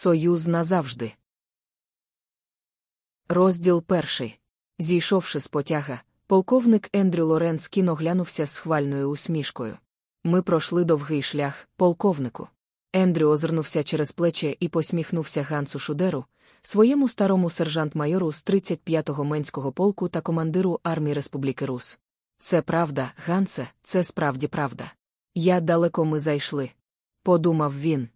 Союз назавжди. Розділ перший. Зійшовши з потяга, полковник Ендрю Лоренс кіно глянувся з хвальною усмішкою. Ми пройшли довгий шлях, полковнику. Ендрю озирнувся через плече і посміхнувся Гансу Шудеру, своєму старому сержант-майору з 35-го Менського полку та командиру армії Республіки Рус. Це правда, Гансе, це справді правда. Я далеко ми зайшли. Подумав він.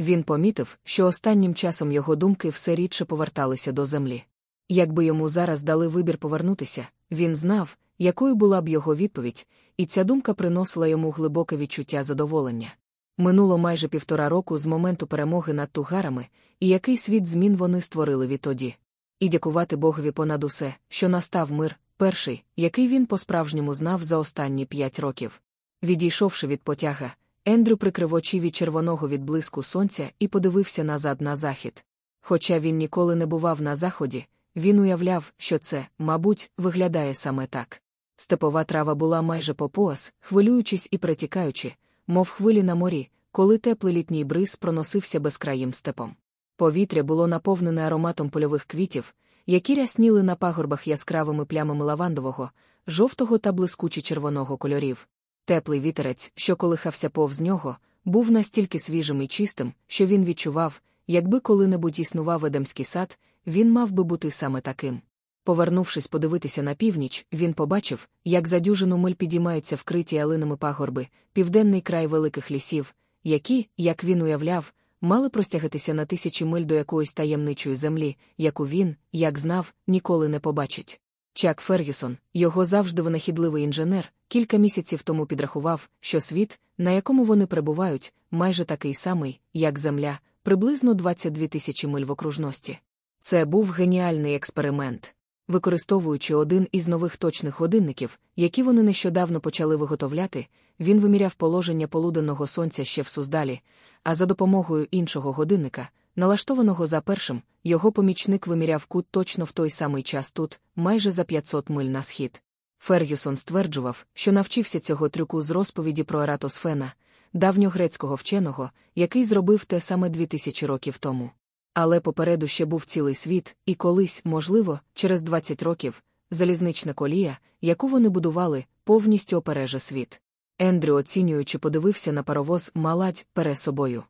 Він помітив, що останнім часом його думки все рідше поверталися до землі. Якби йому зараз дали вибір повернутися, він знав, якою була б його відповідь, і ця думка приносила йому глибоке відчуття задоволення. Минуло майже півтора року з моменту перемоги над тугарами, і який світ змін вони створили відтоді. І дякувати Богові понад усе, що настав мир, перший, який він по-справжньому знав за останні п'ять років. Відійшовши від потяга, Ендрю прикрив очі від червоного відблиску сонця і подивився назад на захід. Хоча він ніколи не бував на заході, він уявляв, що це, мабуть, виглядає саме так. Степова трава була майже по пояс, хвилюючись і притікаючи, мов хвилі на морі, коли теплий літній бриз проносився безкраїм степом. Повітря було наповнене ароматом польових квітів, які рясніли на пагорбах яскравими плямами лавандового, жовтого та блискуче червоного кольорів. Теплий вітерець, що колихався повз нього, був настільки свіжим і чистим, що він відчував, якби коли-небудь існував Едемський сад, він мав би бути саме таким. Повернувшись подивитися на північ, він побачив, як за дюжину миль підіймаються вкриті алинами пагорби, південний край великих лісів, які, як він уявляв, мали простягатися на тисячі миль до якоїсь таємничої землі, яку він, як знав, ніколи не побачить. Чак Фергюсон, його завжди винахідливий інженер, кілька місяців тому підрахував, що світ, на якому вони перебувають, майже такий самий, як Земля, приблизно 22 тисячі миль в окружності. Це був геніальний експеримент. Використовуючи один із нових точних годинників, які вони нещодавно почали виготовляти, він виміряв положення полуденного сонця ще в Суздалі, а за допомогою іншого годинника, налаштованого за першим, його помічник виміряв кут точно в той самий час тут, майже за 500 миль на схід. Фергюсон стверджував, що навчився цього трюку з розповіді про Ератосфена, давньогрецького вченого, який зробив те саме 2000 років тому. Але попереду ще був цілий світ, і колись, можливо, через 20 років, залізнична колія, яку вони будували, повністю опереже світ. Ендрю, оцінюючи, подивився на паровоз маладь перед собою.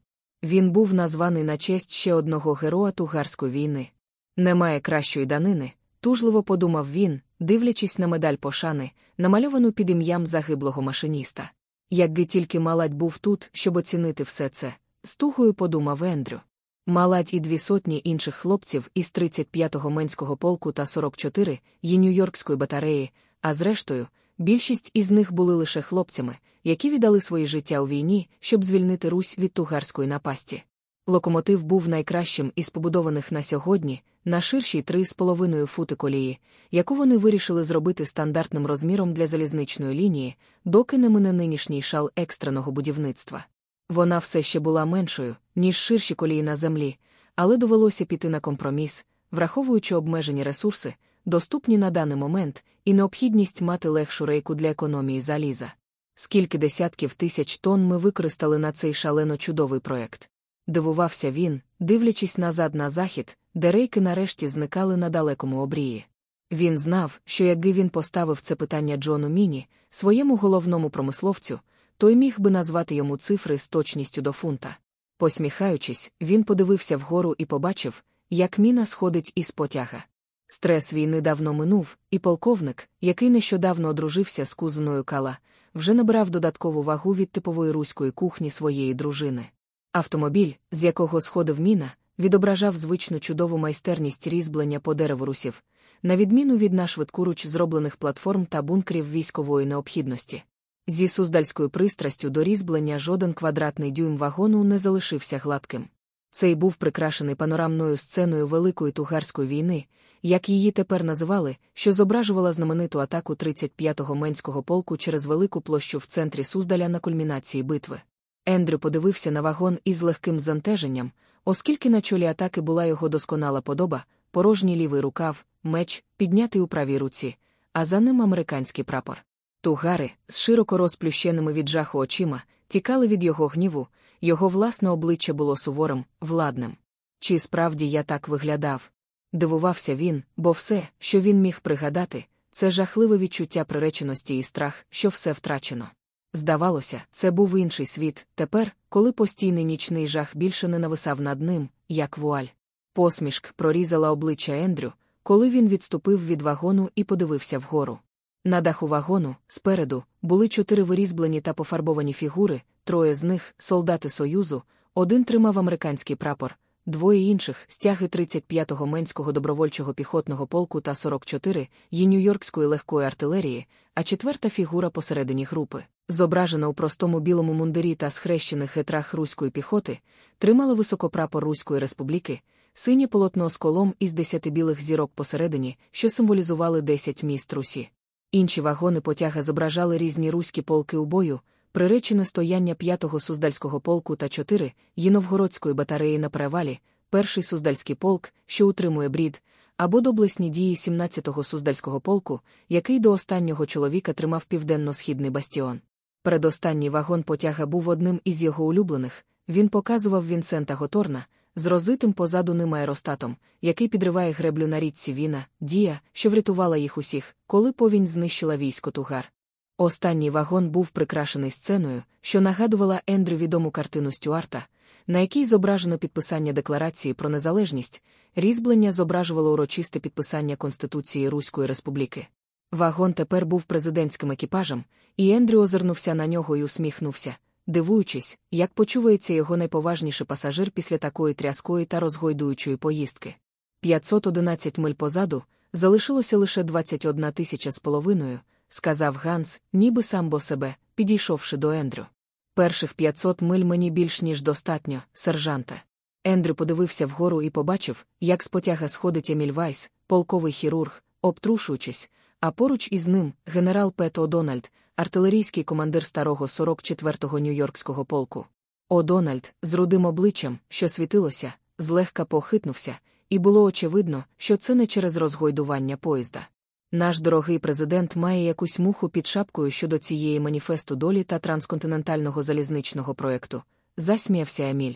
Він був названий на честь ще одного героя тугарської війни. Немає кращої данини, тужливо подумав він, дивлячись на медаль пошани, намальовану під ім'ям загиблого машиніста. Якби тільки маладь був тут, щоб оцінити все це, з тугою подумав Ендрю. Маладь і дві сотні інших хлопців із 35-го Менського полку та 44 є Нью-Йоркської батареї, а зрештою, більшість із них були лише хлопцями, які віддали свої життя у війні, щоб звільнити Русь від тугарської напасті. Локомотив був найкращим із побудованих на сьогодні, на ширшій 3,5 фути колії, яку вони вирішили зробити стандартним розміром для залізничної лінії, доки не мине нинішній шал екстреного будівництва. Вона все ще була меншою, ніж ширші колії на землі, але довелося піти на компроміс, враховуючи обмежені ресурси, доступні на даний момент, і необхідність мати легшу рейку для економії заліза. Скільки десятків тисяч тонн ми використали на цей шалено чудовий проект. Дивувався він, дивлячись назад на захід, де рейки нарешті зникали на далекому обрії. Він знав, що якби він поставив це питання Джону Міні, своєму головному промисловцю, той міг би назвати йому цифри з точністю до фунта. Посміхаючись, він подивився вгору і побачив, як міна сходить із потяга. Стрес війни давно минув, і полковник, який нещодавно одружився з кузиною Кала, вже набирав додаткову вагу від типової руської кухні своєї дружини. Автомобіль, з якого сходив міна, відображав звичну чудову майстерність різьблення по дереву русів, на відміну від нашвидкуруч зроблених платформ та бункерів військової необхідності. Зі суздальською пристрастю до різьблення жоден квадратний дюйм вагону не залишився гладким. Цей був прикрашений панорамною сценою Великої тугарської війни, як її тепер називали, що зображувала знамениту атаку 35-го Менського полку через велику площу в центрі Суздаля на кульмінації битви. Ендрю подивився на вагон із легким зантеженням, оскільки на чолі атаки була його досконала подоба, порожній лівий рукав, меч, піднятий у правій руці, а за ним американський прапор. Тугари, з широко розплющеними від жаху очима, тікали від його гніву, його власне обличчя було суворим, владним. Чи справді я так виглядав? Дивувався він, бо все, що він міг пригадати, це жахливе відчуття приреченості і страх, що все втрачено. Здавалося, це був інший світ, тепер, коли постійний нічний жах більше не нависав над ним, як вуаль. Посмішк прорізала обличчя Ендрю, коли він відступив від вагону і подивився вгору. На даху вагону, спереду, були чотири вирізблені та пофарбовані фігури, троє з них солдати Союзу, один тримав американський прапор, двоє інших стяги 35-го Менського добровольчого піхотного полку та 44 ї Нью-Йоркської легкої артилерії, а четверта фігура посередині групи, зображена у простому білому мундирі та схрещених гетрах руської піхоти, тримала високопрапор Руської республіки, синє полотно з колом із десяти білих зірок посередині, що символізували десять міст Русі. Інші вагони потяга зображали різні руські полки у бою, приречене стояння 5-го суздальського полку та 4 ї Новгородської батареї на перевалі, перший суздальський полк, що утримує брід, або доблесні дії 17-го суздальського полку, який до останнього чоловіка тримав південно-східний бастіон. Передостанній вагон потяга був одним із його улюблених. Він показував Вінсента Готорна з розитим позаду ним аеростатом, який підриває греблю на річці Віна, дія, що врятувала їх усіх, коли повінь знищила військо Тугар. Останній вагон був прикрашений сценою, що нагадувала Ендрю відому картину Стюарта, на якій зображено підписання декларації про незалежність, різьблення зображувало урочисте підписання Конституції Руської Республіки. Вагон тепер був президентським екіпажем, і Ендрю озирнувся на нього і усміхнувся, дивуючись, як почувається його найповажніший пасажир після такої тряскої та розгойдуючої поїздки. 511 миль позаду залишилося лише 21 тисяча з половиною, сказав Ганс, ніби сам бо себе, підійшовши до Ендрю. Перших 500 миль мені більш ніж достатньо, сержанте. Ендрю подивився вгору і побачив, як з потяга сходить Еміль Вайс, полковий хірург, обтрушуючись, а поруч із ним генерал Пето Дональд, артилерійський командир старого 44-го Нью-Йоркського полку. О'Дональд, з рудим обличчям, що світилося, злегка похитнувся, і було очевидно, що це не через розгойдування поїзда. Наш дорогий президент має якусь муху під шапкою щодо цієї маніфесту долі та трансконтинентального залізничного проєкту, засміявся Еміль.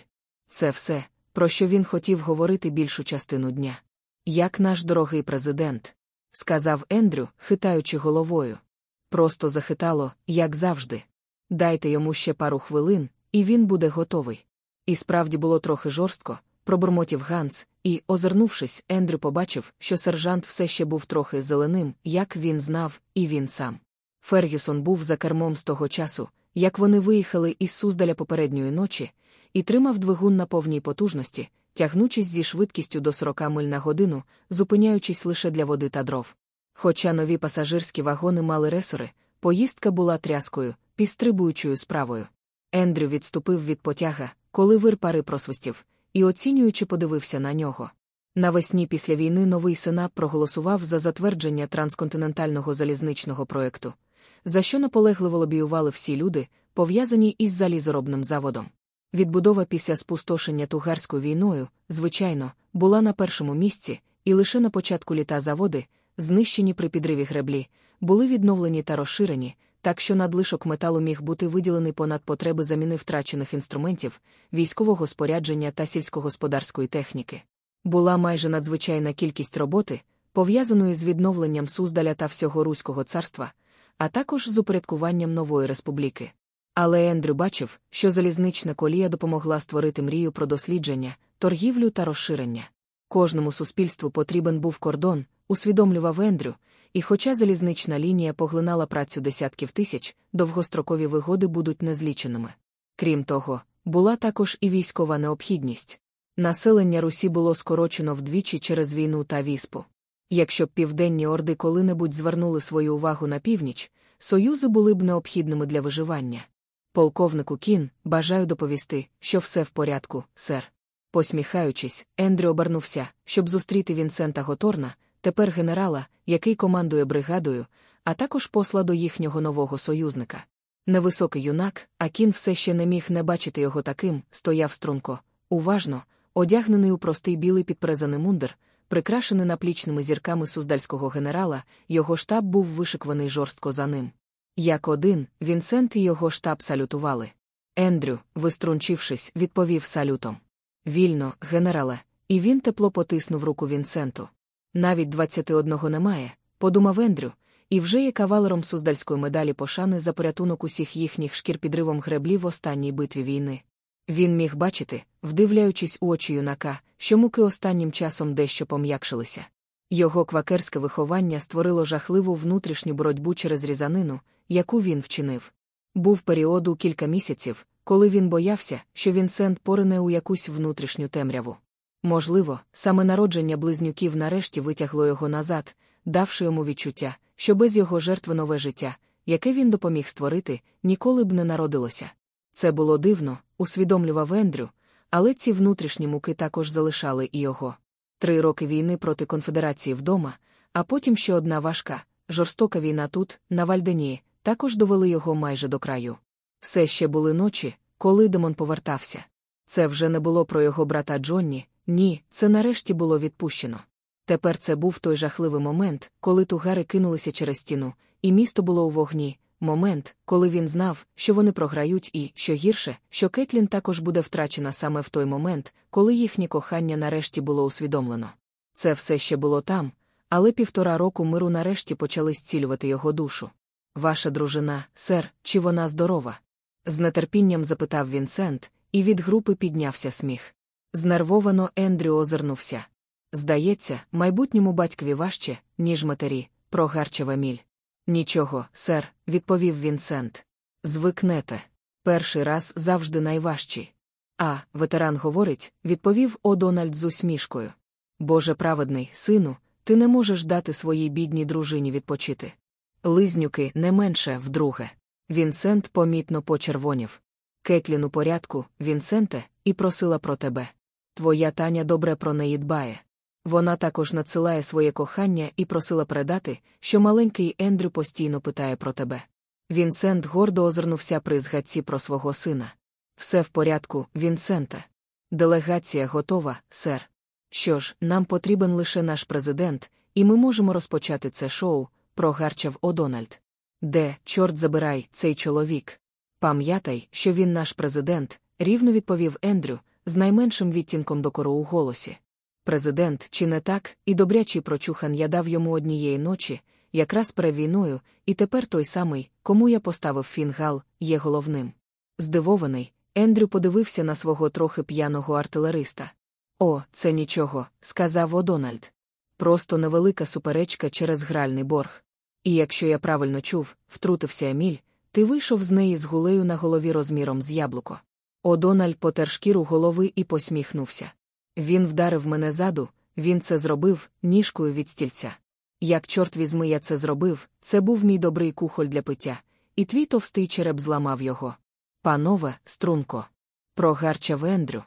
Це все, про що він хотів говорити більшу частину дня. Як наш дорогий президент, сказав Ендрю, хитаючи головою. Просто захитало, як завжди. Дайте йому ще пару хвилин, і він буде готовий. І справді було трохи жорстко, пробурмотів Ганс, і, озирнувшись, Ендрю побачив, що сержант все ще був трохи зеленим, як він знав, і він сам. Фергюсон був за кермом з того часу, як вони виїхали із Суздаля попередньої ночі, і тримав двигун на повній потужності, тягнучись зі швидкістю до 40 миль на годину, зупиняючись лише для води та дров. Хоча нові пасажирські вагони мали ресори, поїздка була тряскою, підстрибуючою справою. Ендрю відступив від потяга, коли вир пари просвистів, і оцінюючи подивився на нього. Навесні після війни новий сенат проголосував за затвердження трансконтинентального залізничного проєкту, за що наполегливо лобіювали всі люди, пов'язані із залізоробним заводом. Відбудова після спустошення тугарською війною, звичайно, була на першому місці, і лише на початку літа заводи, знищені при підриві греблі, були відновлені та розширені, так що надлишок металу міг бути виділений понад потреби заміни втрачених інструментів, військового спорядження та сільськогосподарської техніки. Була майже надзвичайна кількість роботи, пов'язаної з відновленням Суздаля та всього Руського царства, а також з упорядкуванням нової республіки. Але Ендрю бачив, що залізнична колія допомогла створити мрію про дослідження, торгівлю та розширення. Кожному суспільству потрібен був кордон, усвідомлював Ендрю, і хоча залізнична лінія поглинала працю десятків тисяч, довгострокові вигоди будуть незліченими. Крім того, була також і військова необхідність. Населення Русі було скорочено вдвічі через війну та віспу. Якщо б південні орди коли-небудь звернули свою увагу на північ, союзи були б необхідними для виживання. Полковнику Кін, бажаю доповісти, що все в порядку, сер. Посміхаючись, Ендрю обернувся, щоб зустріти Вінсента Готорна, тепер генерала, який командує бригадою, а також посла до їхнього нового союзника. Невисокий юнак, а кін все ще не міг не бачити його таким, стояв струнко, уважно, одягнений у простий білий підпрезаний мундир, прикрашений наплічними зірками суздальського генерала, його штаб був вишикваний жорстко за ним. Як один, Вінсент і його штаб салютували. Ендрю, виструнчившись, відповів салютом. Вільно, генерале, і він тепло потиснув руку Вінсенту. Навіть 21 немає, подумав Ендрю, і вже є кавалером Суздальської медалі пошани за порятунок усіх їхніх шкір підривом греблі в останній битві війни. Він міг бачити, вдивляючись у очі юнака, що муки останнім часом дещо пом'якшилися. Його квакерське виховання створило жахливу внутрішню боротьбу через різанину, яку він вчинив. Був період у кілька місяців, коли він боявся, що Вінсент порине у якусь внутрішню темряву. Можливо, саме народження близнюків нарешті витягло його назад, давши йому відчуття, що без його жертви нове життя, яке він допоміг створити, ніколи б не народилося. Це було дивно, усвідомлював Ендрю, але ці внутрішні муки також залишали і його. Три роки війни проти конфедерації вдома, а потім ще одна важка, жорстока війна тут, на Вальденії, також довели його майже до краю. Все ще були ночі, коли Демон повертався. Це вже не було про його брата Джонні, ні, це нарешті було відпущено. Тепер це був той жахливий момент, коли тугари кинулися через стіну, і місто було у вогні, момент, коли він знав, що вони програють, і, що гірше, що Кетлін також буде втрачена саме в той момент, коли їхнє кохання нарешті було усвідомлено. Це все ще було там, але півтора року миру нарешті почали зцілювати його душу. Ваша дружина, сер, чи вона здорова? З нетерпінням запитав Вінсент, і від групи піднявся сміх. Знервовано Ендрю озирнувся. Здається, майбутньому батькові важче, ніж матері, прогарчав Еміль. Нічого, сер, відповів Вінсент. Звикнете. Перший раз завжди найважчий. А, ветеран говорить, відповів О'Дональд з усмішкою. Боже праведний, сину, ти не можеш дати своїй бідній дружині відпочити. Лизнюки не менше вдруге. Вінсент помітно почервонів. Кетлін у порядку, Вінсенте, і просила про тебе. Твоя таня добре про неї дбає. Вона також надсилає своє кохання і просила передати, що маленький Ендрю постійно питає про тебе. Вінсент гордо озирнувся при згадці про свого сина. Все в порядку, Вінсенте. Делегація готова, сер. Що ж, нам потрібен лише наш президент, і ми можемо розпочати це шоу, прогарчав О'Дональд. Де, чорт забирай, цей чоловік? Пам'ятай, що він наш президент, рівно відповів Ендрю, з найменшим відтінком докору у голосі. Президент, чи не так, і добрячий прочухан я дав йому однієї ночі, якраз перед війною, і тепер той самий, кому я поставив фінгал, є головним. Здивований, Ендрю подивився на свого трохи п'яного артилериста. О, це нічого, сказав О'Дональд. Просто невелика суперечка через гральний борг. І якщо я правильно чув, втрутився Еміль, ти вийшов з неї з гулею на голові розміром з яблуко. Одональ потер шкіру голови і посміхнувся. Він вдарив мене заду, він це зробив, ніжкою від стільця. Як чорт візьми, я це зробив, це був мій добрий кухоль для пиття, і твій товстий череп зламав його. Панове, струнко. Прогарчав Ендрю.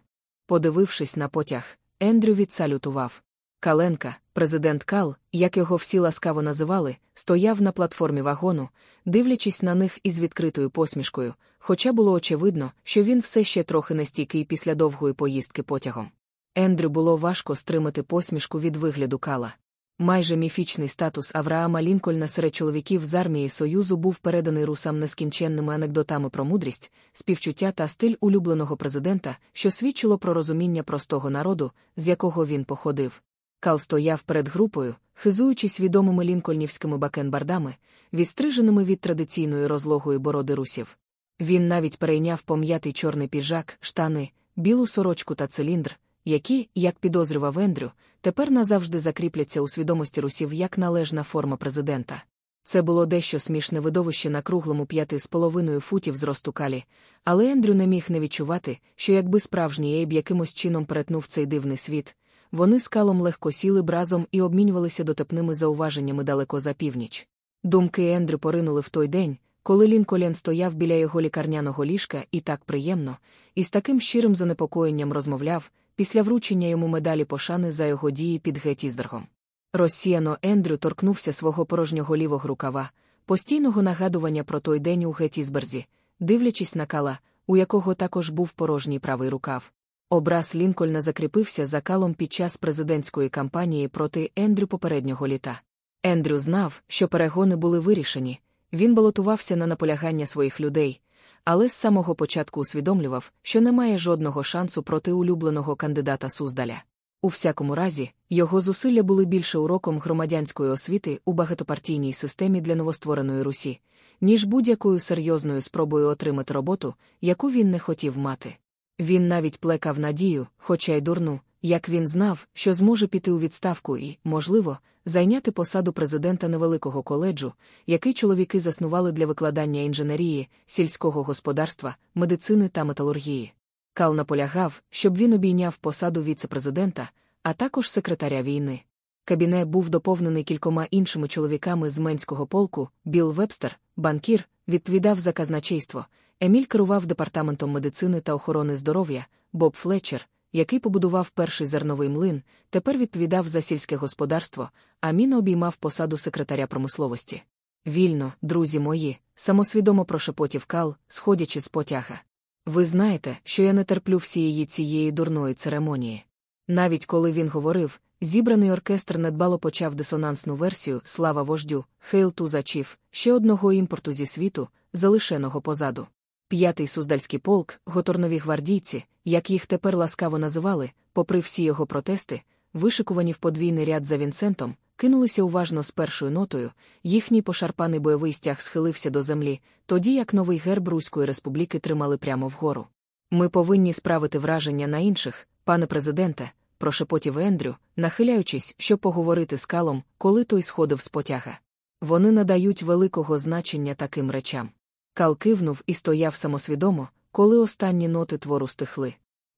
Подивившись на потяг, Ендрю відсалютував. Каленка, президент Кал, як його всі ласкаво називали, стояв на платформі вагону, дивлячись на них із відкритою посмішкою, хоча було очевидно, що він все ще трохи нестійкий після довгої поїздки потягом. Ендрю було важко стримати посмішку від вигляду Кала. Майже міфічний статус Авраама Лінкольна серед чоловіків з армії Союзу був переданий русам нескінченними анекдотами про мудрість, співчуття та стиль улюбленого президента, що свідчило про розуміння простого народу, з якого він походив. Кал стояв перед групою, хизуючись відомими лінкольнівськими бакенбардами, відстриженими від традиційної розлогої бороди русів. Він навіть перейняв пом'ятий чорний піджак, штани, білу сорочку та циліндр, які, як підозрював Ендрю, тепер назавжди закріпляться у свідомості русів як належна форма президента. Це було дещо смішне видовище на круглому п'яти з половиною футів зросту калі, але Ендрю не міг не відчувати, що якби справжній Ейб якимось чином перетнув цей дивний світ, вони з калом легко сіли б разом і обмінювалися дотепними зауваженнями далеко за північ. Думки Ендрю поринули в той день, коли Лінколен стояв біля його лікарняного ліжка і так приємно, і з таким щирим занепокоєнням розмовляв, після вручення йому медалі пошани за його дії під Геттіздергом. Розсіяно Ендрю торкнувся свого порожнього лівого рукава, постійного нагадування про той день у Геттізберзі, дивлячись на кала, у якого також був порожній правий рукав. Образ Лінкольна закріпився за калом під час президентської кампанії проти Ендрю попереднього літа. Ендрю знав, що перегони були вирішені, він балотувався на наполягання своїх людей, але з самого початку усвідомлював, що немає жодного шансу проти улюбленого кандидата Суздаля. У всякому разі, його зусилля були більше уроком громадянської освіти у багатопартійній системі для новоствореної Русі, ніж будь-якою серйозною спробою отримати роботу, яку він не хотів мати. Він навіть плекав надію, хоча й дурну, як він знав, що зможе піти у відставку і, можливо, зайняти посаду президента невеликого коледжу, який чоловіки заснували для викладання інженерії, сільського господарства, медицини та металургії. Кал наполягав, щоб він обійняв посаду віце-президента, а також секретаря війни. Кабіне був доповнений кількома іншими чоловіками з Менського полку, Білл Вебстер, банкір, відповідав за казначейство, Еміль керував департаментом медицини та охорони здоров'я, Боб Флетчер, який побудував перший зерновий млин, тепер відповідав за сільське господарство, а Міна обіймав посаду секретаря промисловості. Вільно, друзі мої, самосвідомо прошепотів Кал, сходячи з потяга. Ви знаєте, що я не терплю всієї цієї дурної церемонії. Навіть коли він говорив, зібраний оркестр недбало почав дисонансну версію Слава вождю, Хейл Тузачів, ще одного імпорту зі світу, залишеного позаду. П'ятий суздальський полк, готорнові гвардійці, як їх тепер ласкаво називали, попри всі його протести, вишикувані в подвійний ряд за Вінсентом, кинулися уважно з першою нотою, їхній пошарпаний бойовий стяг схилився до землі, тоді як новий герб Руської республіки тримали прямо вгору. Ми повинні справити враження на інших, пане президенте, прошепотів Ендрю, нахиляючись, щоб поговорити з Калом, коли той сходив з потяга. Вони надають великого значення таким речам. Кал кивнув і стояв самосвідомо, коли останні ноти твору стихли.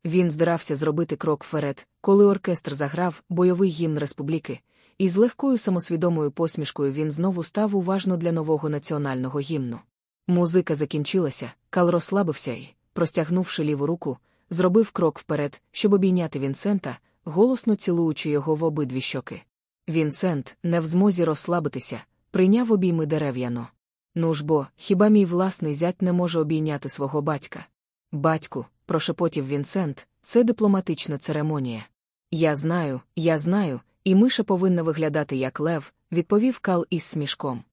Він здирався зробити крок вперед, коли оркестр заграв бойовий гімн республіки, і з легкою самосвідомою посмішкою він знову став уважно для нового національного гімну. Музика закінчилася, Кал розслабився і, простягнувши ліву руку, зробив крок вперед, щоб обійняти Вінсента, голосно цілуючи його в обидві щоки. Вінсент, не в змозі розслабитися, прийняв обійми дерев'яно. Ну ж бо, хіба мій власний зять не може обійняти свого батька? Батьку, прошепотів Вінсент, це дипломатична церемонія. Я знаю, я знаю, і миша повинна виглядати як лев, відповів Кал із смішком.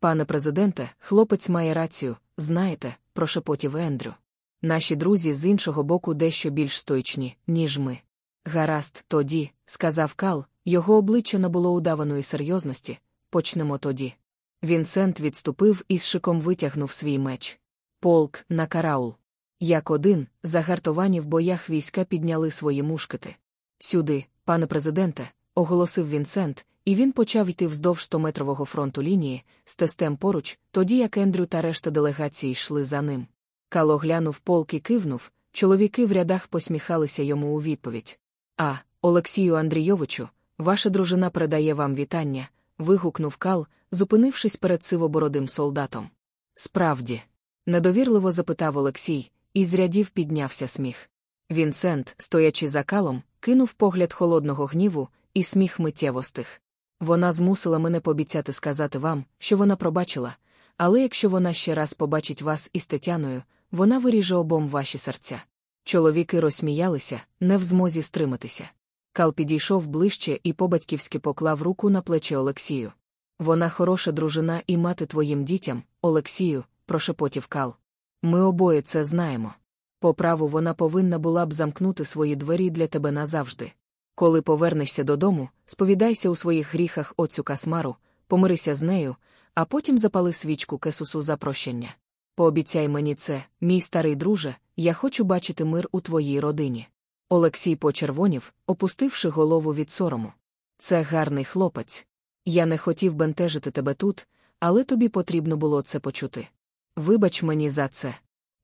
Пане президенте, хлопець має рацію, знаєте, прошепотів Ендрю. Наші друзі з іншого боку дещо більш стойчні, ніж ми. Гаразд, тоді, сказав Кал, його обличчя набуло удаваної серйозності. Почнемо тоді. Вінсент відступив і з шиком витягнув свій меч. Полк на караул. Як один, загартовані в боях війська підняли свої мушкети. Сюди, пане президенте, оголосив Вінсент, і він почав йти вздовж стометрового фронту лінії, з тестем поруч, тоді як Ендрю та решта делегації йшли за ним. Кало глянув полк і кивнув, чоловіки в рядах посміхалися йому у відповідь. А, Олексію Андрійовичу, ваша дружина передає вам вітання. Вигукнув Кал, зупинившись перед сивобородим солдатом. Справді, недовірливо запитав Олексій, і з рядів піднявся сміх. Вінсент, стоячи за калом, кинув погляд холодного гніву, і сміх миттєво стих. Вона змусила мене пообіцяти сказати вам, що вона пробачила, але якщо вона ще раз побачить вас із Тетяною, вона виріже обом ваші серця. Чоловіки розсміялися, не в змозі стриматися. Кал підійшов ближче і по-батьківськи поклав руку на плече Олексію. Вона хороша дружина і мати твоїм дітям, Олексію, прошепотів Кал. Ми обоє це знаємо. По праву вона повинна була б замкнути свої двері для тебе назавжди. Коли повернешся додому, сповідайся у своїх гріхах оцю касмару, помирися з нею, а потім запали свічку кесусу за прощення. Пообіцяй мені це, мій старий друже, я хочу бачити мир у твоїй родині. Олексій почервонів, опустивши голову від сорому. Це гарний хлопець. Я не хотів бентежити тебе тут, але тобі потрібно було це почути. Вибач мені за це.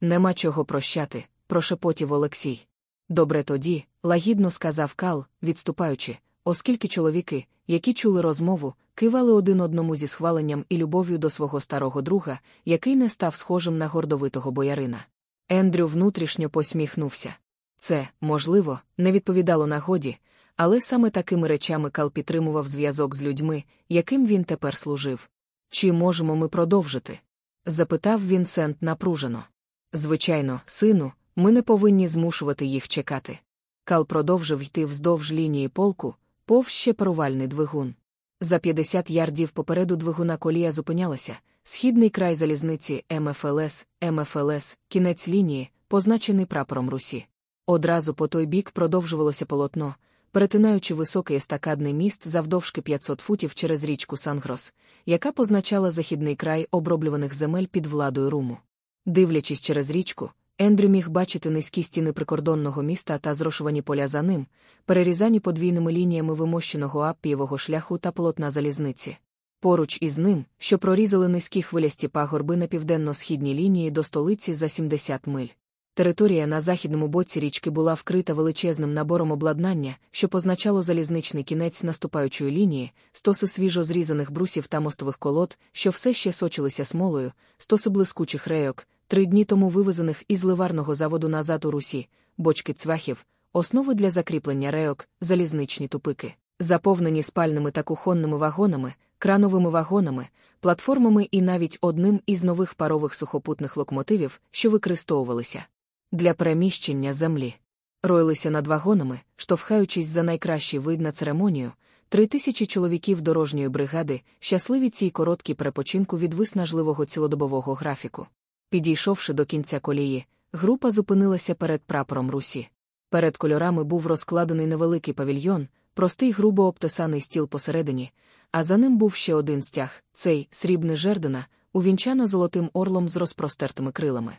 Нема чого прощати, прошепотів Олексій. Добре тоді, лагідно сказав Кал, відступаючи, оскільки чоловіки, які чули розмову, кивали один одному зі схваленням і любов'ю до свого старого друга, який не став схожим на гордовитого боярина. Ендрю внутрішньо посміхнувся. Це, можливо, не відповідало нагоді, але саме такими речами Кал підтримував зв'язок з людьми, яким він тепер служив. Чи можемо ми продовжити? запитав Вінсент напружено. Звичайно, сину, ми не повинні змушувати їх чекати. Кал продовжив йти вздовж лінії полку, пов ще парувальний двигун. За 50 ярдів попереду двигуна колія зупинялася, східний край залізниці МФЛС, МФЛС, кінець лінії, позначений прапором Русі. Одразу по той бік продовжувалося полотно, перетинаючи високий естакадний міст завдовжки 500 футів через річку Сангрос, яка позначала західний край оброблюваних земель під владою руму. Дивлячись через річку, Ендрю міг бачити низькі стіни прикордонного міста та зрошувані поля за ним, перерізані подвійними лініями вимощеного аппієвого шляху та полотна залізниці. Поруч із ним, що прорізали низькі хвилясті пагорби на південно-східній лінії до столиці за 70 миль. Територія на західному боці річки була вкрита величезним набором обладнання, що позначало залізничний кінець наступаючої лінії, стоси свіжо зрізаних брусів та мостових колод, що все ще сочилися смолою, стоси блискучих рейок, три дні тому вивезених із ливарного заводу назад у Русі, бочки цвяхів, основи для закріплення рейок, залізничні тупики, заповнені спальними та кухонними вагонами, крановими вагонами, платформами і навіть одним із нових парових сухопутних локомотивів, що використовувалися для переміщення землі. Роїлися над вагонами, штовхаючись за найкращий вид на церемонію, три тисячі чоловіків дорожньої бригади, щасливі цій короткій перепочинку від виснажливого цілодобового графіку. Підійшовши до кінця колії, група зупинилася перед прапором Русі. Перед кольорами був розкладений невеликий павільйон, простий грубо обтесаний стіл посередині, а за ним був ще один стяг цей срібний жердина, увінчана золотим орлом з розпростертими крилами.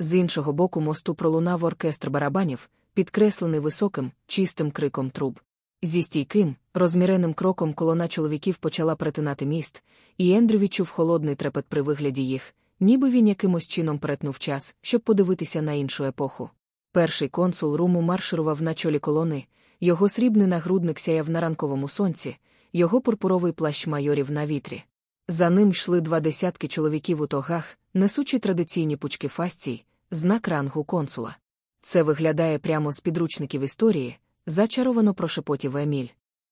З іншого боку мосту пролунав оркестр барабанів, підкреслений високим, чистим криком труб. Зі стійким, розміреним кроком колона чоловіків почала перетинати міст, і Ендрю відчув холодний трепет при вигляді їх, ніби він якимось чином перетнув час, щоб подивитися на іншу епоху. Перший консул руму марширував на чолі колони, його срібний нагрудник сяяв на ранковому сонці, його пурпуровий плащ майорів на вітрі. За ним йшли два десятки чоловіків у тогах, несучи традиційні пучки фасцій, знак рангу консула. Це виглядає прямо з підручників історії, зачаровано прошепотів Еміль.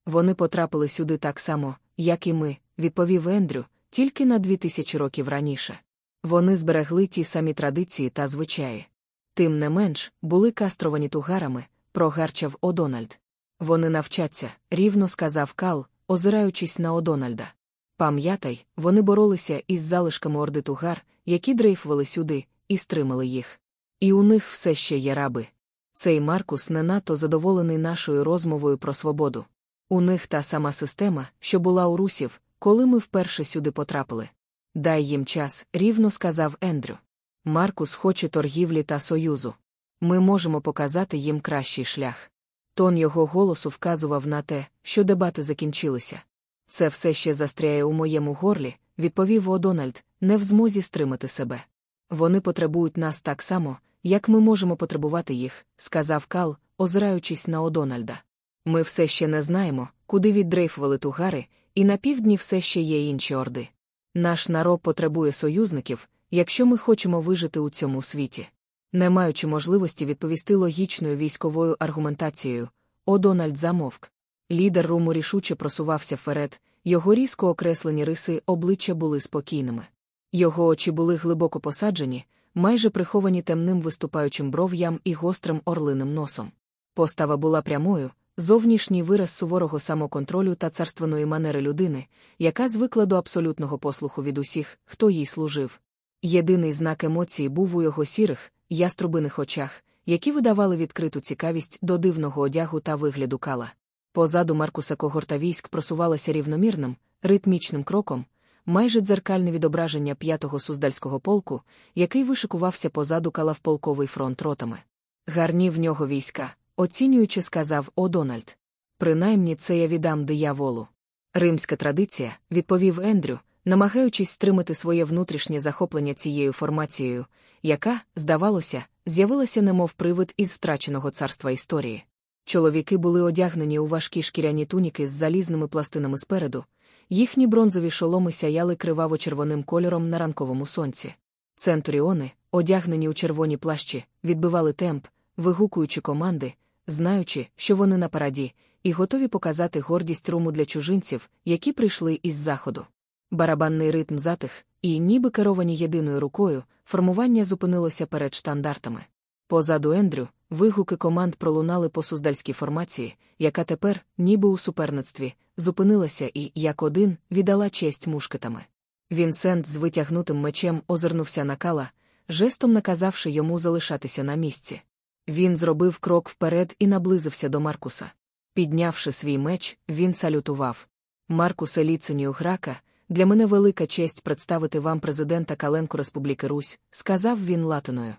Вони потрапили сюди так само, як і ми, відповів Ендрю, тільки на дві тисячі років раніше. Вони зберегли ті самі традиції та звичаї. Тим не менш, були кастровані тугарами, прогарчав Одональд. Вони навчаться, рівно сказав Кал, озираючись на Одональда. Пам'ятай, вони боролися із залишками орди тугар, які дрейфували сюди, і стримали їх. І у них все ще є раби. Цей Маркус не надто задоволений нашою розмовою про свободу. У них та сама система, що була у русів, коли ми вперше сюди потрапили. Дай їм час, рівно сказав Ендрю. Маркус хоче торгівлі та союзу. Ми можемо показати їм кращий шлях. Тон його голосу вказував на те, що дебати закінчилися. Це все ще застряє у моєму горлі, відповів Одональд, не в змозі стримати себе. Вони потребують нас так само, як ми можемо потребувати їх, сказав Кал, озираючись на Одональда. Ми все ще не знаємо, куди віддрейфували тугари, і на півдні все ще є інші орди. Наш народ потребує союзників, якщо ми хочемо вижити у цьому світі. Не маючи можливості відповісти логічною військовою аргументацією, Одональд замовк. Лідер руму рішуче просувався вперед, його різко окреслені риси обличчя були спокійними. Його очі були глибоко посаджені, майже приховані темним виступаючим бров'ям і гострим орлиним носом. Постава була прямою, зовнішній вираз суворого самоконтролю та царственної манери людини, яка звикла до абсолютного послуху від усіх, хто їй служив. Єдиний знак емоції був у його сірих, яструбиних очах, які видавали відкриту цікавість до дивного одягу та вигляду кала. Позаду Маркуса когорта військ просувалася рівномірним, ритмічним кроком, майже дзеркальне відображення п'ятого суздальського полку, який вишикувався позаду кала в полковий фронт ротами. Гарні в нього війська, оцінюючи, сказав Одональд. Принаймні це я віддам дияволу. Римська традиція, відповів Ендрю, намагаючись стримати своє внутрішнє захоплення цією формацією, яка, здавалося, з'явилася немов привид із втраченого царства історії. Чоловіки були одягнені у важкі шкіряні туніки з залізними пластинами спереду, їхні бронзові шоломи сяяли криваво-червоним кольором на ранковому сонці. Центуріони, одягнені у червоні плащі, відбивали темп, вигукуючи команди, знаючи, що вони на параді, і готові показати гордість руму для чужинців, які прийшли із заходу. Барабанний ритм затих, і, ніби керовані єдиною рукою, формування зупинилося перед штандартами. Позаду Ендрю, вигуки команд пролунали по суздальській формації, яка тепер, ніби у суперництві, зупинилася і, як один, віддала честь мушкетами. Вінсент з витягнутим мечем озирнувся на кала, жестом наказавши йому залишатися на місці. Він зробив крок вперед і наблизився до Маркуса. Піднявши свій меч, він салютував. Маркусе Ліценію Грака, для мене велика честь представити вам президента Каленку Республіки Русь, сказав він латиною.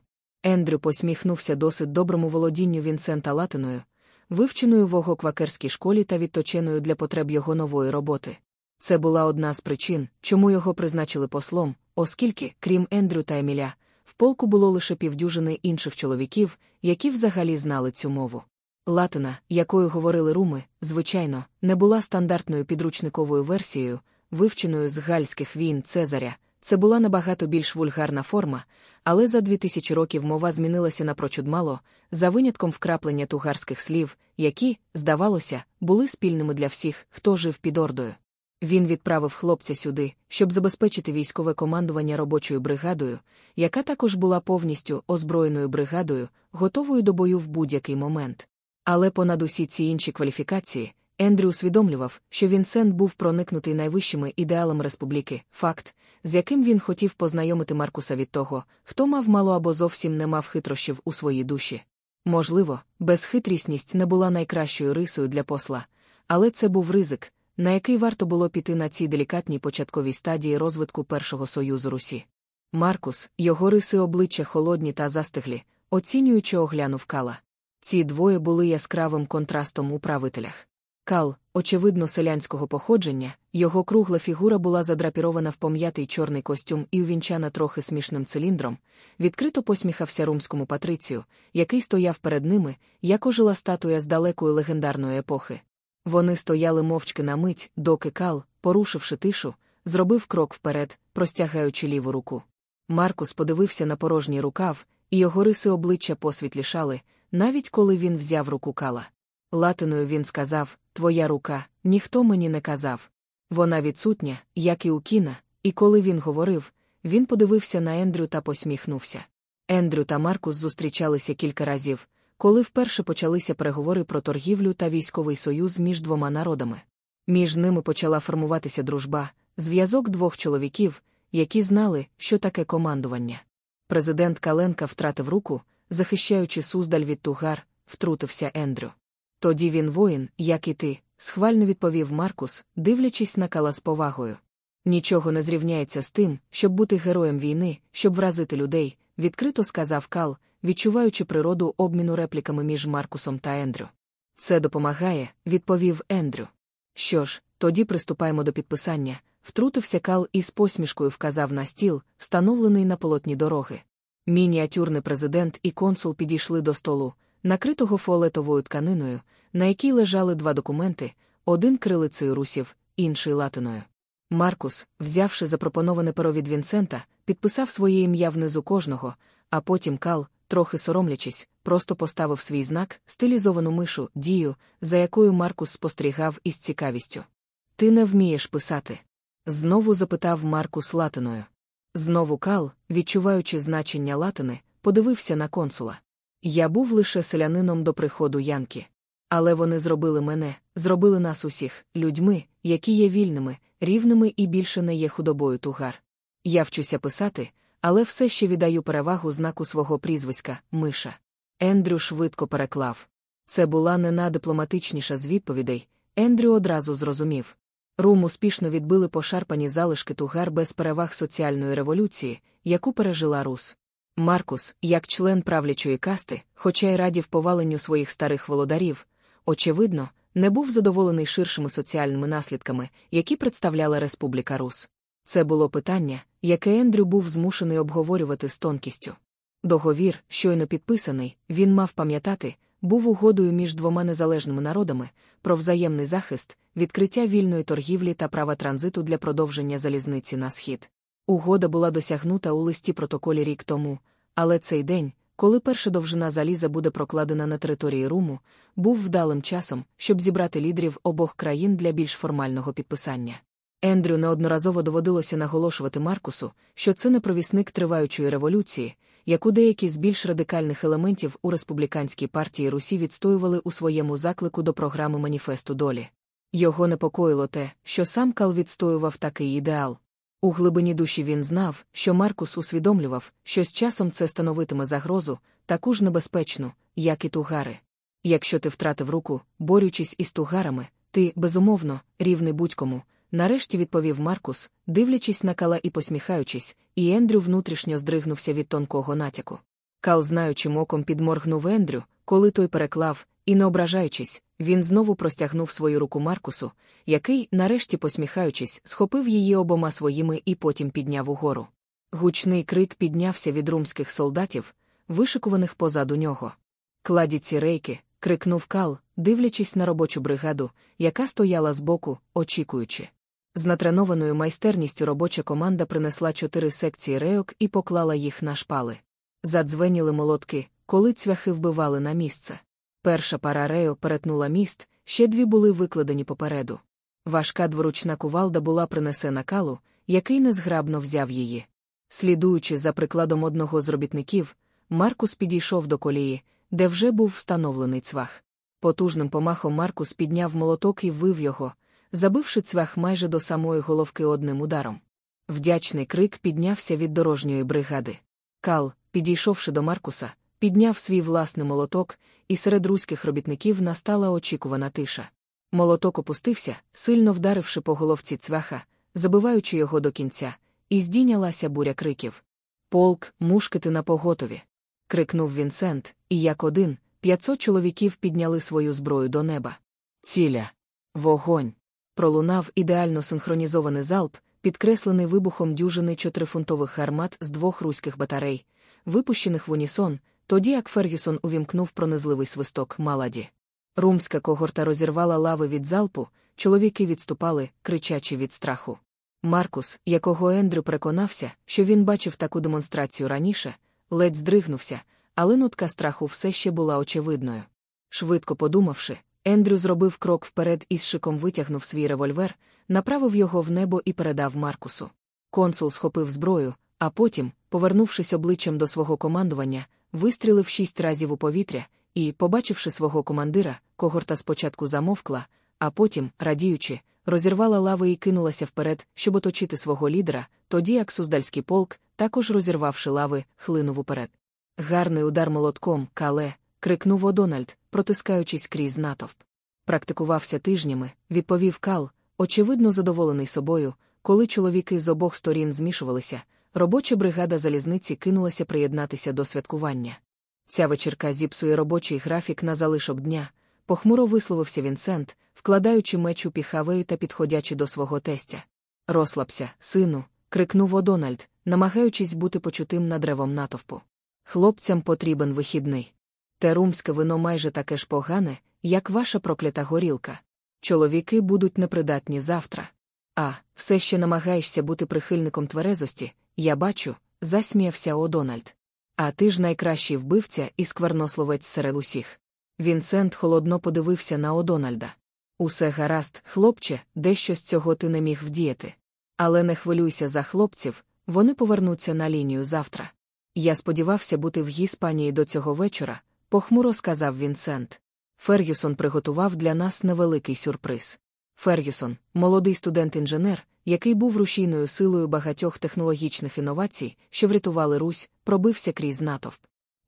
Ендрю посміхнувся досить доброму володінню Вінсента Латиною, вивченою в його квакерській школі та відточеною для потреб його нової роботи. Це була одна з причин, чому його призначили послом, оскільки, крім Ендрю та Еміля, в полку було лише півдюжини інших чоловіків, які взагалі знали цю мову. Латина, якою говорили руми, звичайно, не була стандартною підручниковою версією, вивченою з гальських війн Цезаря. Це була набагато більш вульгарна форма, але за дві тисячі років мова змінилася напрочуд мало, за винятком вкраплення тугарських слів, які, здавалося, були спільними для всіх, хто жив під ордою. Він відправив хлопця сюди, щоб забезпечити військове командування робочою бригадою, яка також була повністю озброєною бригадою, готовою до бою в будь-який момент. Але понад усі ці інші кваліфікації, Ендрю усвідомлював, що Вінсент був проникнутий найвищими ідеалами республіки, факт, з яким він хотів познайомити Маркуса від того, хто мав мало або зовсім не мав хитрощів у своїй душі. Можливо, безхитрісність не була найкращою рисою для посла, але це був ризик, на який варто було піти на цій делікатній початковій стадії розвитку Першого Союзу Русі. Маркус, його риси обличчя холодні та застиглі, оцінюючи оглянув кала. Ці двоє були яскравим контрастом у правителях. Кал, очевидно, селянського походження, його кругла фігура була задрапірована в пом'ятий чорний костюм і увінчана трохи смішним циліндром, відкрито посміхався румському патрицію, який стояв перед ними, як ожила статуя з далекої легендарної епохи. Вони стояли мовчки на мить, доки Кал, порушивши тишу, зробив крок вперед, простягаючи ліву руку. Маркус подивився на порожній рукав, і його риси обличчя посвітлішали, навіть коли він взяв руку Кала. Латиною він сказав Твоя рука, ніхто мені не казав. Вона відсутня, як і у кіна, і коли він говорив, він подивився на Ендрю та посміхнувся. Ендрю та Маркус зустрічалися кілька разів, коли вперше почалися переговори про торгівлю та військовий союз між двома народами. Між ними почала формуватися дружба, зв'язок двох чоловіків, які знали, що таке командування. Президент Каленка втратив руку, захищаючи суздаль від тугар, втрутився Ендрю. Тоді він воїн, як і ти, схвально відповів Маркус, дивлячись на кала з повагою. Нічого не зрівняється з тим, щоб бути героєм війни, щоб вразити людей, відкрито сказав Кал, відчуваючи природу обміну репліками між Маркусом та Ендрю. Це допомагає, відповів Ендрю. Що ж, тоді приступаємо до підписання. Втрутився Кал і з посмішкою вказав на стіл, встановлений на полотні дороги. Мініатюрний президент і консул підійшли до столу, накритого фіолетовою тканиною, на якій лежали два документи: один крилицею русів, інший латиною. Маркус, взявши запропоноване перо від Вінсента, підписав своє ім'я внизу кожного, а потім Кал, трохи соромлячись, просто поставив свій знак, стилізовану мишу, дію, за якою Маркус спостерігав із цікавістю. Ти не вмієш писати? Знову запитав Маркус латиною. Знову Кал, відчуваючи значення латини, подивився на консула. Я був лише селянином до приходу Янки. Але вони зробили мене, зробили нас усіх, людьми, які є вільними, рівними і більше не є худобою тугар. Я вчуся писати, але все ще віддаю перевагу знаку свого прізвиська Миша. Ендрю швидко переклав. Це була не найдипломатичніша з відповідей. Ендрю одразу зрозумів. Рум успішно відбили пошарпані залишки тугар без переваг соціальної революції, яку пережила Рус. Маркус, як член правлячої касти, хоча й радів поваленню своїх старих володарів, очевидно, не був задоволений ширшими соціальними наслідками, які представляла Республіка Рус. Це було питання, яке Ендрю був змушений обговорювати з тонкістю. Договір, щойно підписаний, він мав пам'ятати, був угодою між двома незалежними народами про взаємний захист, відкриття вільної торгівлі та права транзиту для продовження залізниці на схід. Угода була досягнута у листі протоколі рік тому, але цей день, коли перша довжина заліза буде прокладена на території Руму, був вдалим часом, щоб зібрати лідерів обох країн для більш формального підписання. Ендрю неодноразово доводилося наголошувати Маркусу, що це не провісник триваючої революції, яку деякі з більш радикальних елементів у республіканській партії Русі відстоювали у своєму заклику до програми Маніфесту долі. Його непокоїло те, що сам Кал відстоював такий ідеал. У глибині душі він знав, що Маркус усвідомлював, що з часом це становитиме загрозу, таку ж небезпечну, як і тугари. Якщо ти втратив руку, борючись із тугарами, ти, безумовно, рівний будь-кому, нарешті відповів Маркус, дивлячись на кала і посміхаючись, і Ендрю внутрішньо здригнувся від тонкого натяку. Кал, знаючим оком, підморгнув Ендрю, коли той переклав, і, не ображаючись, він знову простягнув свою руку Маркусу, який, нарешті посміхаючись, схопив її обома своїми і потім підняв угору. Гучний крик піднявся від румських солдатів, вишикуваних позаду нього. Кладіть ці рейки, крикнув Кал, дивлячись на робочу бригаду, яка стояла збоку, очікуючи. З натренованою майстерністю робоча команда принесла чотири секції рейок і поклала їх на шпали. Задзвеніли молотки, коли цвяхи вбивали на місце. Перша пара рео перетнула міст, ще дві були викладені попереду. Важка дворучна кувалда була принесена калу, який незграбно взяв її. Слідуючи за прикладом одного з робітників, Маркус підійшов до колії, де вже був встановлений цвах. Потужним помахом Маркус підняв молоток і вив його, забивши цвях майже до самої головки одним ударом. Вдячний крик піднявся від дорожньої бригади. Кал, підійшовши до Маркуса, підняв свій власний молоток, і серед руських робітників настала очікувана тиша. Молоток опустився, сильно вдаривши по головці цвяха, забиваючи його до кінця, і здійнялася буря криків. Полк, мушкети на поготові. крикнув Вінсент, і як один, п'ятсот чоловіків підняли свою зброю до неба. Ціля. Вогонь. Пролунав ідеально синхронізований залп, підкреслений вибухом дюжини чотирифунтових гармат з двох руських батарей, випущених в унісон, тоді як Фергюсон увімкнув пронизливий свисток маладі. Румська когорта розірвала лави від залпу, чоловіки відступали, кричачи від страху. Маркус, якого Ендрю переконався, що він бачив таку демонстрацію раніше, ледь здригнувся, але нотка страху все ще була очевидною. Швидко подумавши, Ендрю зробив крок вперед і з шиком витягнув свій револьвер, направив його в небо і передав Маркусу. Консул схопив зброю, а потім, повернувшись обличчям до свого командування, вистрілив шість разів у повітря і, побачивши свого командира, когорта спочатку замовкла, а потім, радіючи, розірвала лави і кинулася вперед, щоб оточити свого лідера, тоді як суздальський полк, також розірвавши лави, хлинув уперед. Гарний удар молотком, кале, крикнув Одональд, протискаючись крізь натовп. Практикувався тижнями, відповів Кал, очевидно задоволений собою, коли чоловіки з обох сторін змішувалися, робоча бригада залізниці кинулася приєднатися до святкування. Ця вечірка зіпсує робочий графік на залишок дня, похмуро висловився Вінсент, вкладаючи меч у піхавею та підходячи до свого тестя. Розслабся, сину, крикнув Одональд, намагаючись бути почутим над древом натовпу. Хлопцям потрібен вихідний. Те румське вино майже таке ж погане, як ваша проклята горілка. Чоловіки будуть непридатні завтра. А, все ще намагаєшся бути прихильником тверезості, я бачу, засміявся Одональд. А ти ж найкращий вбивця і сквернословець серед усіх. Вінсент холодно подивився на Одональда. Усе гаразд, хлопче, дещо з цього ти не міг вдіяти. Але не хвилюйся за хлопців, вони повернуться на лінію завтра. Я сподівався бути в Гіспанії до цього вечора, похмуро сказав Вінсент. Фергюсон приготував для нас невеликий сюрприз. Фергюсон, молодий студент-інженер, який був рушійною силою багатьох технологічних інновацій, що врятували Русь, пробився крізь натовп.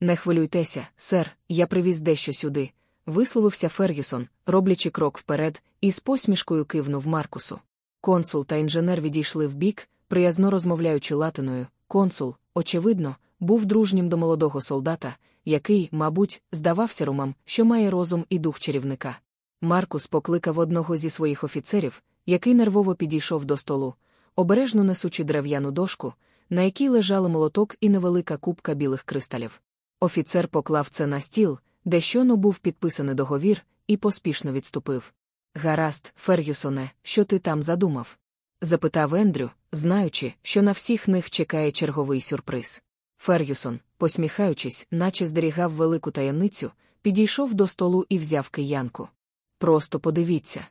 Не хвилюйтеся, сер, я привіз дещо сюди, висловився Фергюсон, роблячи крок вперед, і з посмішкою кивнув Маркусу. Консул та інженер відійшли вбік, приязно розмовляючи латиною. Консул, очевидно, був дружнім до молодого солдата, який, мабуть, здавався румам, що має розум і дух чарівника. Маркус покликав одного зі своїх офіцерів, який нервово підійшов до столу, обережно несучи дерев'яну дошку, на якій лежали молоток і невелика кубка білих кристалів. Офіцер поклав це на стіл, де щоно був підписаний договір, і поспішно відступив. Гаразд, Фергюсоне, що ти там задумав? запитав Ендрю, знаючи, що на всіх них чекає черговий сюрприз. Фергюсон, посміхаючись, наче здерігав велику таємницю, підійшов до столу і взяв киянку. Просто подивіться.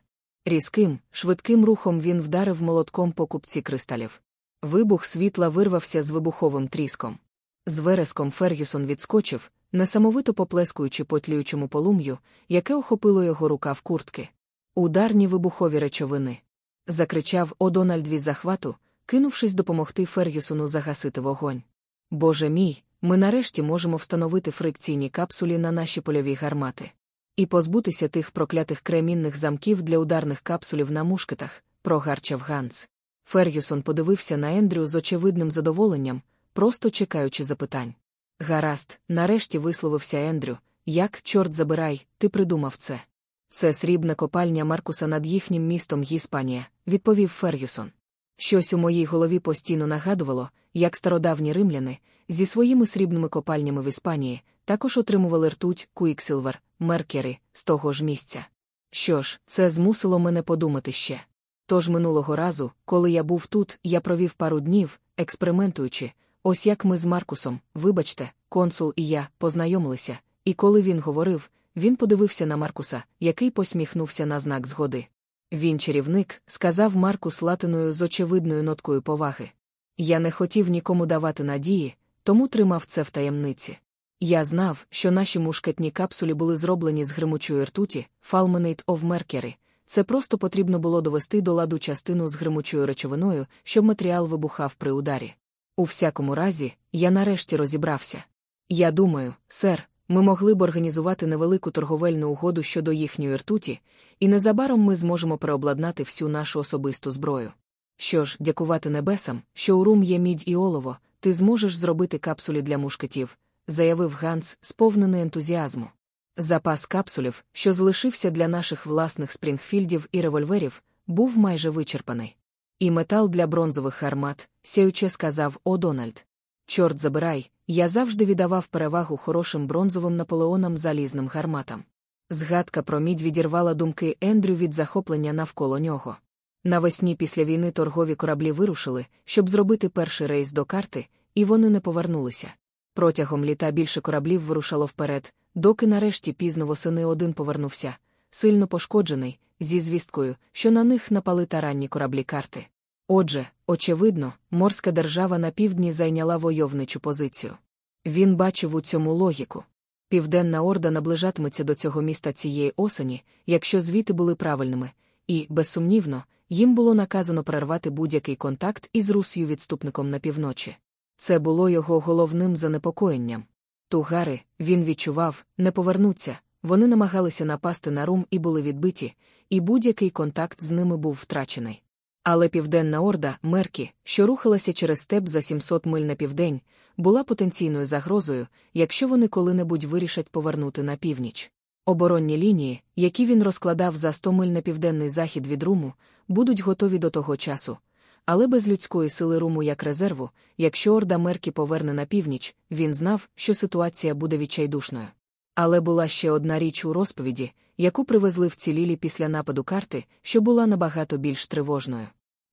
Різким, швидким рухом він вдарив молотком по купці кристалів. Вибух світла вирвався з вибуховим тріском. З вереском Фергюсон відскочив, несамовито поплескуючи по тліючому полум'ю, яке охопило його рука в куртки. Ударні вибухові речовини. Закричав Одональд від захвату, кинувшись допомогти Фергюсону загасити вогонь. Боже мій, ми нарешті можемо встановити фрикційні капсулі на наші польові гармати. І позбутися тих проклятих кремінних замків для ударних капсулів на мушкетах, прогарчав Ганс. Фергюсон подивився на Ендрю з очевидним задоволенням, просто чекаючи запитань. Гаразд, нарешті висловився Ендрю, як, чорт забирай, ти придумав це. Це срібна копальня Маркуса над їхнім містом Іспанія, відповів Фергюсон. Щось у моїй голові постійно нагадувало, як стародавні римляни зі своїми срібними копальнями в Іспанії також отримували ртуть, Куіксилвер, Меркері з того ж місця. Що ж, це змусило мене подумати ще. Тож минулого разу, коли я був тут, я провів пару днів, експериментуючи, ось як ми з Маркусом, вибачте, консул і я познайомилися, і коли він говорив, він подивився на Маркуса, який посміхнувся на знак згоди. Він чарівник, сказав Маркус латиною з очевидною ноткою поваги. Я не хотів нікому давати надії, тому тримав це в таємниці. Я знав, що наші мушкетні капсулі були зроблені з гримучої ртуті, Fulminate of Mercury. Це просто потрібно було довести до ладу частину з гримучою речовиною, щоб матеріал вибухав при ударі. У всякому разі, я нарешті розібрався. Я думаю, сер, ми могли б організувати невелику торговельну угоду щодо їхньої ртуті, і незабаром ми зможемо переобладнати всю нашу особисту зброю. Що ж, дякувати небесам, що у рум є мідь і олово, ти зможеш зробити капсулі для мушкетів, заявив Ганс, сповнений ентузіазму. Запас капсулів, що залишився для наших власних спрінгфільдів і револьверів, був майже вичерпаний. І метал для бронзових гармат, сяюче сказав О'Дональд. Чорт забирай, я завжди віддавав перевагу хорошим бронзовим наполеонам залізним гарматам. Згадка про мідь відірвала думки Ендрю від захоплення навколо нього. Навесні після війни торгові кораблі вирушили, щоб зробити перший рейс до карти, і вони не повернулися. Протягом літа більше кораблів вирушало вперед, доки нарешті пізно восени один повернувся, сильно пошкоджений, зі звісткою, що на них напали таранні кораблі карти. Отже, очевидно, морська держава на півдні зайняла войовничу позицію. Він бачив у цьому логіку. Південна орда наближатиметься до цього міста цієї осені, якщо звіти були правильними, і, безсумнівно, їм було наказано перервати будь-який контакт із Русію відступником на півночі. Це було його головним занепокоєнням. Тугари, він відчував, не повернуться, вони намагалися напасти на рум і були відбиті, і будь-який контакт з ними був втрачений. Але Південна Орда, Меркі, що рухалася через степ за 700 миль на південь, була потенційною загрозою, якщо вони коли-небудь вирішать повернути на північ. Оборонні лінії, які він розкладав за 100 миль на південний захід від Руму, будуть готові до того часу. Але без людської сили Руму як резерву, якщо Орда Меркі поверне на північ, він знав, що ситуація буде відчайдушною. Але була ще одна річ у розповіді, яку привезли вцілілі після нападу карти, що була набагато більш тривожною.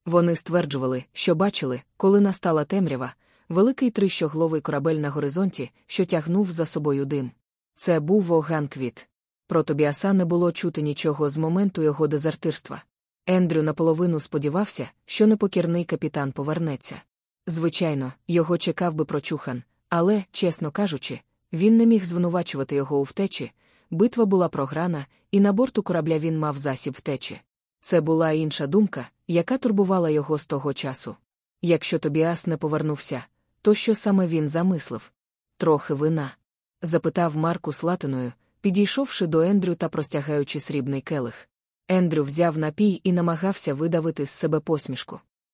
Вони стверджували, що бачили, коли настала темрява, великий трищогловий корабель на горизонті, що тягнув за собою дим. Це був Воганквіт. Про Тобіаса не було чути нічого з моменту його дезертирства. Ендрю наполовину сподівався, що непокірний капітан повернеться. Звичайно, його чекав би прочухан, але, чесно кажучи, він не міг звинувачувати його у втечі. Битва була програна, і на борту корабля він мав засіб втечі. Це була інша думка, яка турбувала його з того часу. Якщо Тобіас не повернувся, то що саме він замислив? Трохи вина? запитав Маркус латиною, підійшовши до Ендрю та простягаючи срібний келих. Ендрю взяв напій і намагався видавити з себе посмішку.